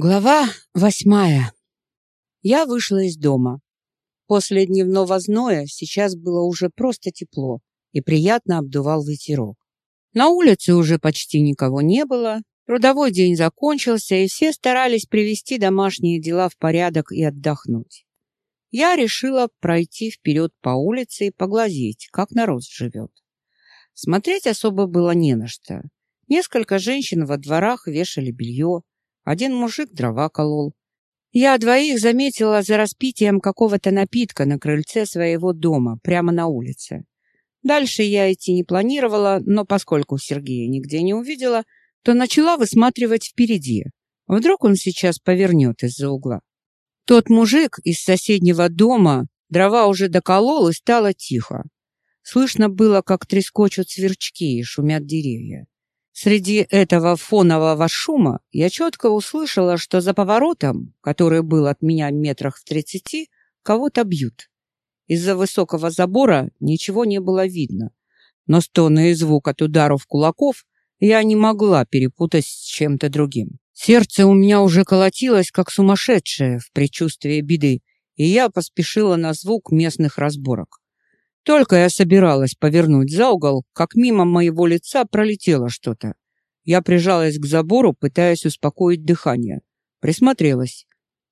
Глава восьмая. Я вышла из дома. После дневного зноя сейчас было уже просто тепло и приятно обдувал ветерок. На улице уже почти никого не было, трудовой день закончился, и все старались привести домашние дела в порядок и отдохнуть. Я решила пройти вперед по улице и поглазеть, как народ живет. Смотреть особо было не на что. Несколько женщин во дворах вешали белье, один мужик дрова колол. Я двоих заметила за распитием какого-то напитка на крыльце своего дома, прямо на улице. Дальше я идти не планировала, но поскольку Сергея нигде не увидела, то начала высматривать впереди. Вдруг он сейчас повернет из-за угла. Тот мужик из соседнего дома дрова уже доколол и стало тихо. Слышно было, как трескочут сверчки и шумят деревья. Среди этого фонового шума я четко услышала, что за поворотом, который был от меня метрах в тридцати, кого-то бьют. Из-за высокого забора ничего не было видно, но стоны и звук от ударов кулаков я не могла перепутать с чем-то другим. Сердце у меня уже колотилось, как сумасшедшее в предчувствии беды, и я поспешила на звук местных разборок. Только я собиралась повернуть за угол, как мимо моего лица пролетело что-то. Я прижалась к забору, пытаясь успокоить дыхание. Присмотрелась.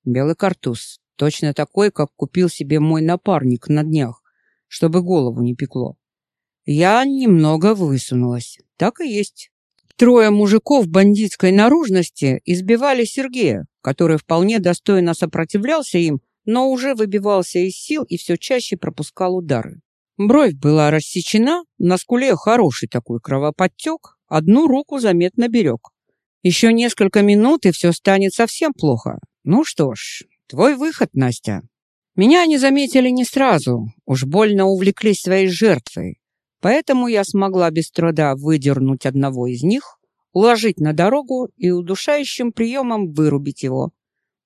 Белый картуз, точно такой, как купил себе мой напарник на днях, чтобы голову не пекло. Я немного высунулась. Так и есть. Трое мужиков бандитской наружности избивали Сергея, который вполне достойно сопротивлялся им, но уже выбивался из сил и все чаще пропускал удары. Бровь была рассечена, на скуле хороший такой кровоподтек, одну руку заметно берег. Еще несколько минут, и все станет совсем плохо. Ну что ж, твой выход, Настя. Меня не заметили не сразу, уж больно увлеклись своей жертвой. Поэтому я смогла без труда выдернуть одного из них, уложить на дорогу и удушающим приемом вырубить его.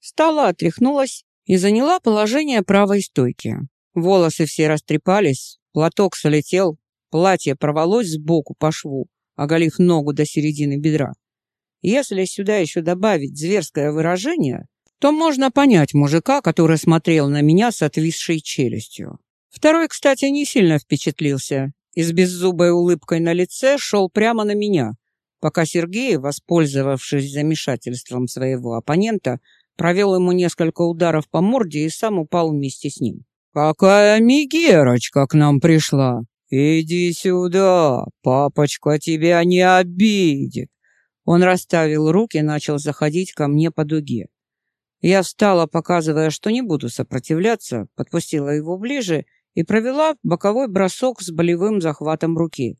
Встала, отряхнулась и заняла положение правой стойки. Волосы все растрепались, Платок солетел, платье порвалось сбоку по шву, оголив ногу до середины бедра. Если сюда еще добавить зверское выражение, то можно понять мужика, который смотрел на меня с отвисшей челюстью. Второй, кстати, не сильно впечатлился и с беззубой улыбкой на лице шел прямо на меня, пока Сергей, воспользовавшись замешательством своего оппонента, провел ему несколько ударов по морде и сам упал вместе с ним. «Какая Мигерочка к нам пришла! Иди сюда, папочка тебя не обидит!» Он расставил руки и начал заходить ко мне по дуге. Я встала, показывая, что не буду сопротивляться, подпустила его ближе и провела боковой бросок с болевым захватом руки.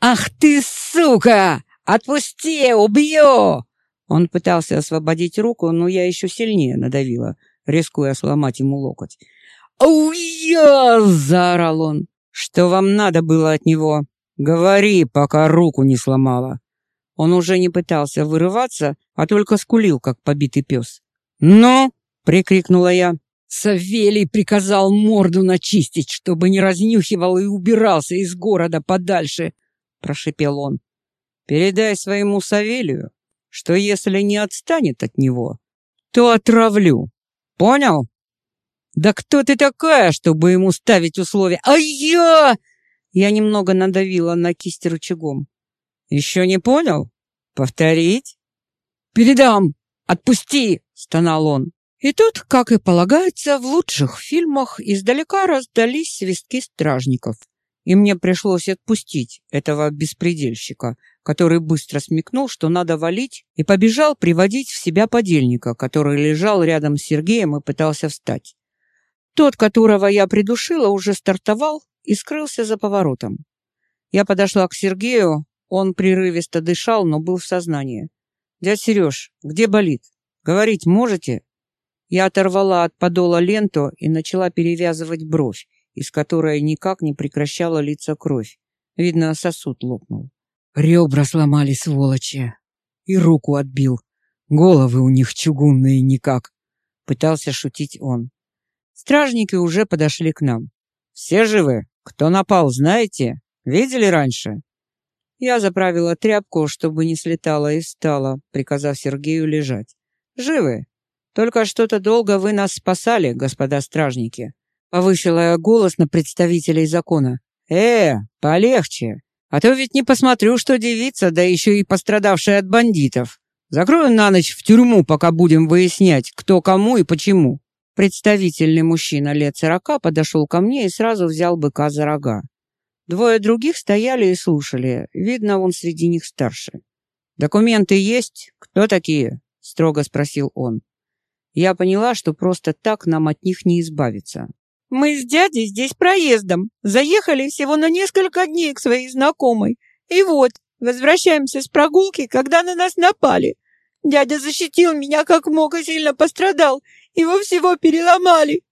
«Ах ты, сука! Отпусти, убью!» Он пытался освободить руку, но я еще сильнее надавила, рискуя сломать ему локоть. «Уя!» — заорал он. «Что вам надо было от него? Говори, пока руку не сломала». Он уже не пытался вырываться, а только скулил, как побитый пес. «Ну!» — прикрикнула я. Савелий приказал морду начистить, чтобы не разнюхивал и убирался из города подальше, — прошепел он. «Передай своему Савелию, что если не отстанет от него, то отравлю. Понял?» «Да кто ты такая, чтобы ему ставить условия?» «А я...» Я немного надавила на кисть рычагом. «Еще не понял? Повторить?» «Передам! Отпусти!» — стонал он. И тут, как и полагается, в лучших фильмах издалека раздались свистки стражников. И мне пришлось отпустить этого беспредельщика, который быстро смекнул, что надо валить, и побежал приводить в себя подельника, который лежал рядом с Сергеем и пытался встать. Тот, которого я придушила, уже стартовал и скрылся за поворотом. Я подошла к Сергею, он прерывисто дышал, но был в сознании. «Дядь Сереж, где болит? Говорить можете?» Я оторвала от подола ленту и начала перевязывать бровь, из которой никак не прекращала литься кровь. Видно, сосуд лопнул. Ребра сломали, сволочи. И руку отбил. Головы у них чугунные никак. Пытался шутить он. Стражники уже подошли к нам. «Все живы? Кто напал, знаете? Видели раньше?» Я заправила тряпку, чтобы не слетала, и встала, приказав Сергею лежать. «Живы. Только что-то долго вы нас спасали, господа стражники», повысила я голос на представителей закона. «Э, полегче. А то ведь не посмотрю, что девица, да еще и пострадавшая от бандитов. Закрою на ночь в тюрьму, пока будем выяснять, кто кому и почему». Представительный мужчина лет сорока подошел ко мне и сразу взял быка за рога. Двое других стояли и слушали. Видно, он среди них старше. «Документы есть? Кто такие?» — строго спросил он. Я поняла, что просто так нам от них не избавиться. «Мы с дядей здесь проездом. Заехали всего на несколько дней к своей знакомой. И вот, возвращаемся с прогулки, когда на нас напали. Дядя защитил меня как мог и сильно пострадал. Его всего переломали».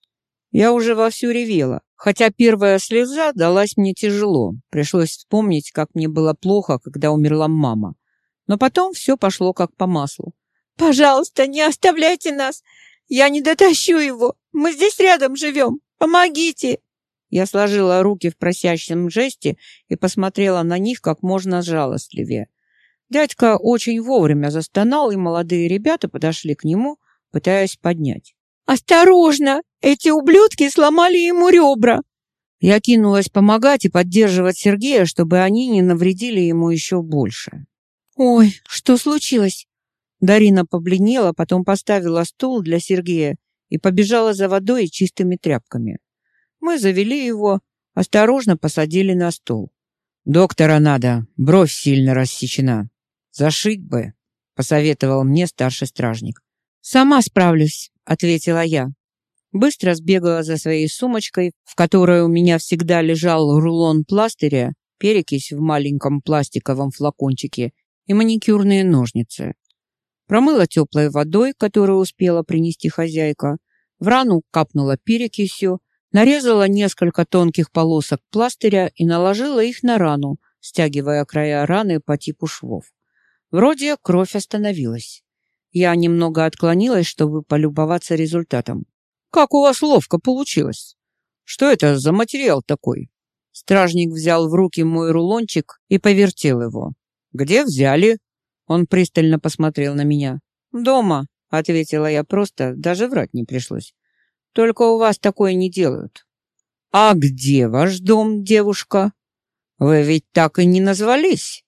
Я уже вовсю ревела, хотя первая слеза далась мне тяжело. Пришлось вспомнить, как мне было плохо, когда умерла мама. Но потом все пошло как по маслу. «Пожалуйста, не оставляйте нас! Я не дотащу его! Мы здесь рядом живем! Помогите!» Я сложила руки в просящем жесте и посмотрела на них как можно жалостливее. Дядька очень вовремя застонал, и молодые ребята подошли к нему, пытаясь поднять. «Осторожно! Эти ублюдки сломали ему ребра!» Я кинулась помогать и поддерживать Сергея, чтобы они не навредили ему еще больше. «Ой, что случилось?» Дарина побледнела, потом поставила стул для Сергея и побежала за водой и чистыми тряпками. Мы завели его, осторожно посадили на стул. «Доктора надо, бровь сильно рассечена. Зашить бы», — посоветовал мне старший стражник. «Сама справлюсь», — ответила я. Быстро сбегала за своей сумочкой, в которой у меня всегда лежал рулон пластыря, перекись в маленьком пластиковом флакончике и маникюрные ножницы. Промыла теплой водой, которую успела принести хозяйка, в рану капнула перекисью, нарезала несколько тонких полосок пластыря и наложила их на рану, стягивая края раны по типу швов. Вроде кровь остановилась. Я немного отклонилась, чтобы полюбоваться результатом. «Как у вас ловко получилось! Что это за материал такой?» Стражник взял в руки мой рулончик и повертел его. «Где взяли?» Он пристально посмотрел на меня. «Дома», — ответила я просто, даже врать не пришлось. «Только у вас такое не делают». «А где ваш дом, девушка? Вы ведь так и не назвались?»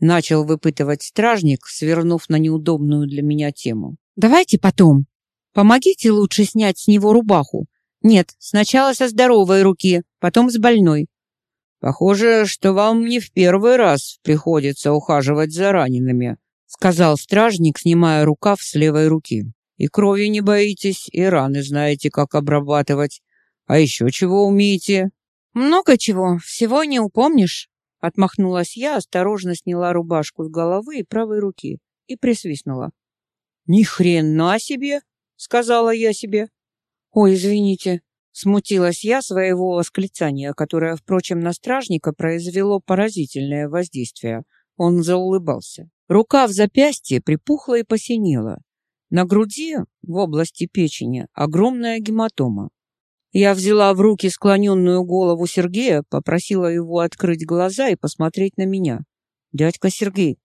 Начал выпытывать стражник, свернув на неудобную для меня тему. «Давайте потом. Помогите лучше снять с него рубаху. Нет, сначала со здоровой руки, потом с больной. «Похоже, что вам не в первый раз приходится ухаживать за ранеными», сказал стражник, снимая рукав с левой руки. «И крови не боитесь, и раны знаете, как обрабатывать. А еще чего умеете?» «Много чего, всего не упомнишь», отмахнулась я, осторожно сняла рубашку с головы и правой руки и присвистнула. «Ни хрена себе!» — сказала я себе. «Ой, извините», Смутилась я своего восклицания, которое, впрочем, на стражника произвело поразительное воздействие. Он заулыбался. Рука в запястье припухла и посинела. На груди, в области печени, огромная гематома. Я взяла в руки склоненную голову Сергея, попросила его открыть глаза и посмотреть на меня. «Дядька Сергей,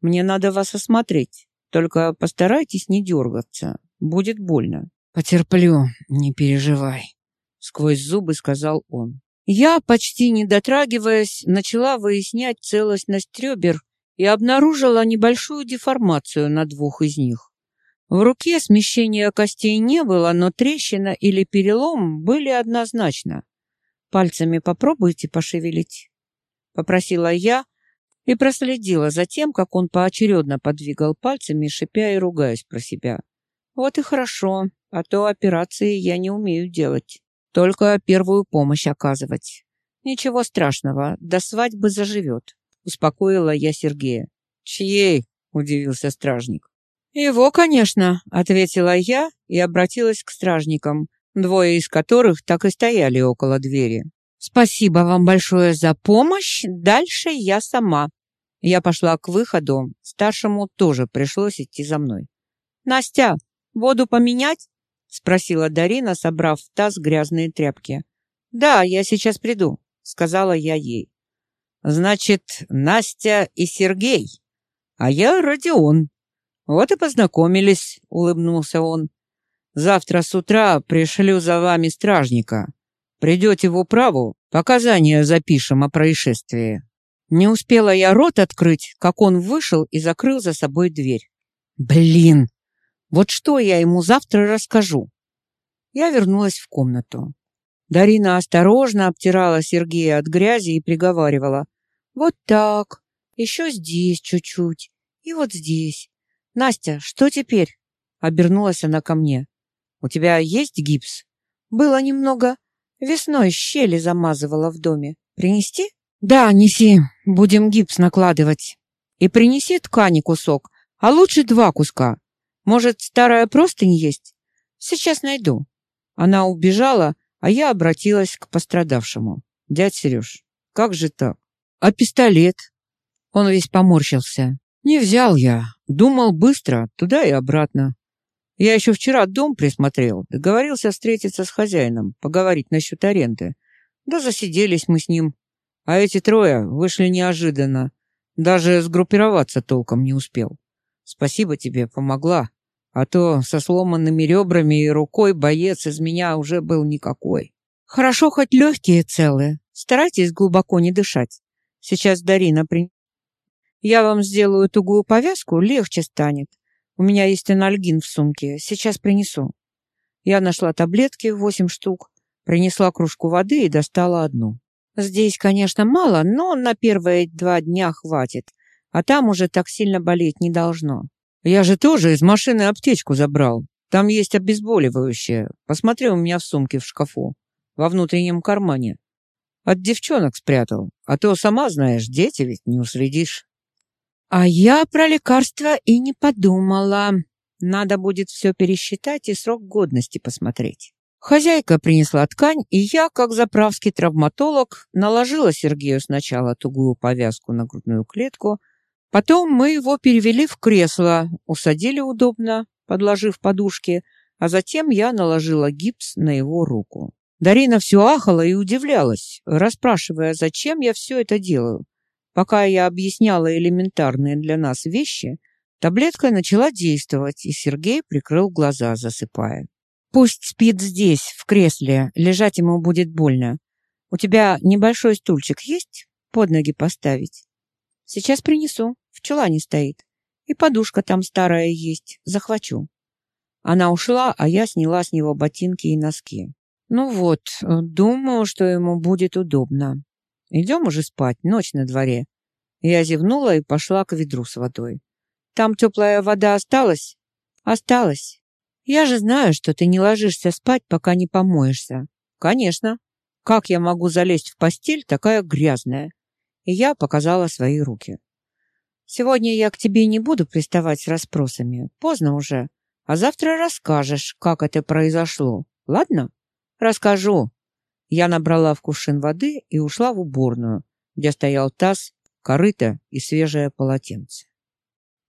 мне надо вас осмотреть. Только постарайтесь не дергаться. Будет больно». «Потерплю, не переживай», сквозь зубы сказал он. Я, почти не дотрагиваясь, начала выяснять целостность ребер и обнаружила небольшую деформацию на двух из них. В руке смещения костей не было, но трещина или перелом были однозначно. Пальцами попробуйте пошевелить, попросила я и проследила за тем, как он поочередно подвигал пальцами, шипя и ругаясь про себя. Вот и хорошо, а то операции я не умею делать. Только первую помощь оказывать. Ничего страшного, до свадьбы заживет, успокоила я Сергея. Чьей? удивился стражник. Его, конечно, ответила я и обратилась к стражникам, двое из которых так и стояли около двери. Спасибо вам большое за помощь. Дальше я сама. Я пошла к выходу, старшему тоже пришлось идти за мной. Настя, воду поменять? спросила Дарина, собрав в таз грязные тряпки. Да, я сейчас приду, сказала я ей. Значит, Настя и Сергей, а я Родион. Вот и познакомились, улыбнулся он. Завтра с утра пришлю за вами стражника. Придете в управу, показания запишем о происшествии. Не успела я рот открыть, как он вышел и закрыл за собой дверь. Блин, вот что я ему завтра расскажу. Я вернулась в комнату. Дарина осторожно обтирала Сергея от грязи и приговаривала. «Вот так, еще здесь чуть-чуть, и вот здесь. Настя, что теперь?» Обернулась она ко мне. «У тебя есть гипс?» «Было немного. Весной щели замазывала в доме. Принести?» «Да, неси. Будем гипс накладывать. И принеси ткани кусок, а лучше два куска. Может, старая простынь есть? Сейчас найду». Она убежала, а я обратилась к пострадавшему. «Дядь Сереж, как же так? А пистолет?» Он весь поморщился. «Не взял я. Думал быстро, туда и обратно. Я еще вчера дом присмотрел, договорился встретиться с хозяином, поговорить насчет аренды. Да засиделись мы с ним. А эти трое вышли неожиданно. Даже сгруппироваться толком не успел. Спасибо тебе, помогла. А то со сломанными ребрами и рукой боец из меня уже был никакой. Хорошо, хоть легкие целые. Старайтесь глубоко не дышать. Сейчас Дарина при... Я вам сделаю тугую повязку, легче станет. У меня есть анальгин в сумке. Сейчас принесу. Я нашла таблетки, восемь штук, принесла кружку воды и достала одну. Здесь, конечно, мало, но на первые два дня хватит. А там уже так сильно болеть не должно. Я же тоже из машины аптечку забрал. Там есть обезболивающее. Посмотри у меня в сумке в шкафу, во внутреннем кармане. От девчонок спрятал. А то, сама знаешь, дети ведь не уследишь. А я про лекарства и не подумала. Надо будет все пересчитать и срок годности посмотреть. Хозяйка принесла ткань, и я, как заправский травматолог, наложила Сергею сначала тугую повязку на грудную клетку, Потом мы его перевели в кресло, усадили удобно, подложив подушки, а затем я наложила гипс на его руку. Дарина все ахала и удивлялась, расспрашивая, зачем я все это делаю. Пока я объясняла элементарные для нас вещи, таблетка начала действовать, и Сергей прикрыл глаза, засыпая. «Пусть спит здесь, в кресле, лежать ему будет больно. У тебя небольшой стульчик есть? Под ноги поставить?» Сейчас принесу. В чулане стоит. И подушка там старая есть. Захвачу. Она ушла, а я сняла с него ботинки и носки. Ну вот, думаю, что ему будет удобно. Идем уже спать, ночь на дворе. Я зевнула и пошла к ведру с водой. Там теплая вода осталась? Осталась. Я же знаю, что ты не ложишься спать, пока не помоешься. Конечно. Как я могу залезть в постель, такая грязная? и я показала свои руки. «Сегодня я к тебе не буду приставать с расспросами, поздно уже, а завтра расскажешь, как это произошло, ладно?» «Расскажу». Я набрала в кувшин воды и ушла в уборную, где стоял таз, корыто и свежее полотенце.